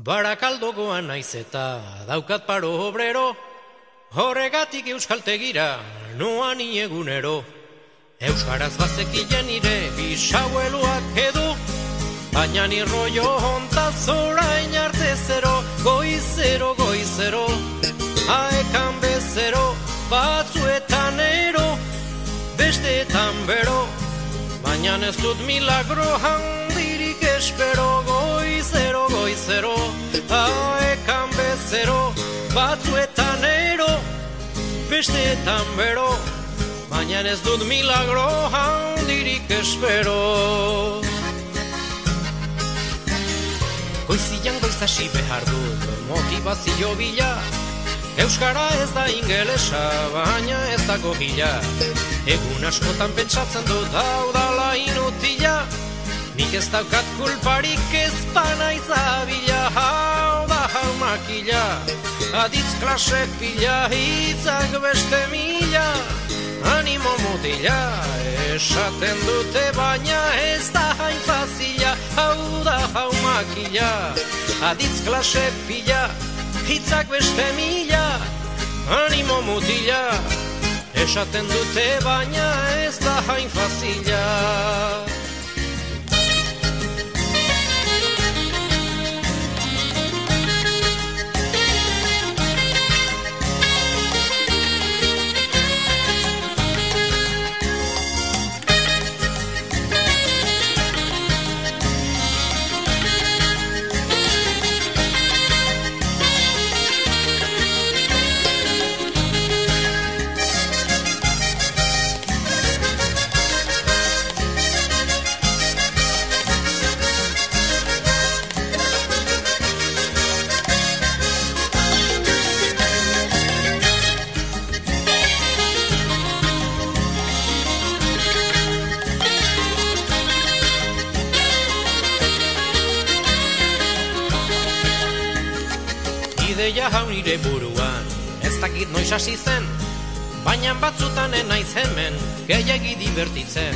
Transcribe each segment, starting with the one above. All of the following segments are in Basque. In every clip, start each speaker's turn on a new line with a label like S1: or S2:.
S1: Barakaldogoan naiz eta daukat paro obrero, horregatik euskaltegira noan egunero. Euskaraz bazekien nire bisaueluak edu, baina ni rollo hontaz orain arte zero, goizero, goizero, aekan bezero, batzuetan ero, besteetan bero, baina ez dut milagro handirik espero, goizero, aekan bezero, batzuetan ero, besteetan bero, baina ez dut milagro handirik espero. Goizian goizasi behar dut motivazio bila, Euskara ez da ingelesa, baina ez dago bila. Egun askotan pentsatzen dut hau dala inutila, Nik ez daukat kulparik ez pana izabila, hau da hau makila. Aditz klase pila, hitzak beste mila, animo mutila. Esaten dute baina ez da hain fazila, hau da hau makila. Aditz klase pila, hitzak beste mila, animo mutila. Esaten dute baina ez da hain fazila. Ideia hau nire buruan. Ez dakit noiz hasi zen Baina batzutan naiz hemen Gehiagi divertitzen.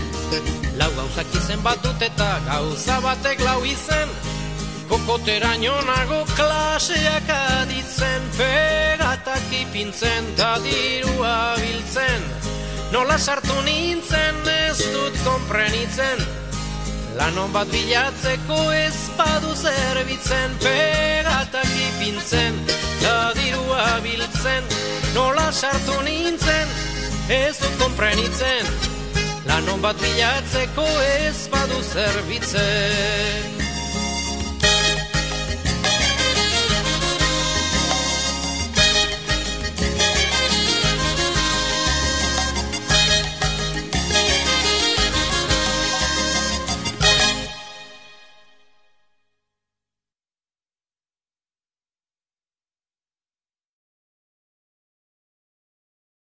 S1: Lau gauzak izen bat dut eta Gauza batek lau izen. Kokoteraino nago klaseak aditzen Pegatak ipintzen Ta dirua biltzen. Nola sartu nintzen Ez dut komprenitzen Lanon bat bilatzeko ez badu zerbitzen Pegatak ipintzen, da dirua biltzen. Nola sartu nintzen, ez dut komprenitzen Lanon bat bilatzeko ez badu zerbitzen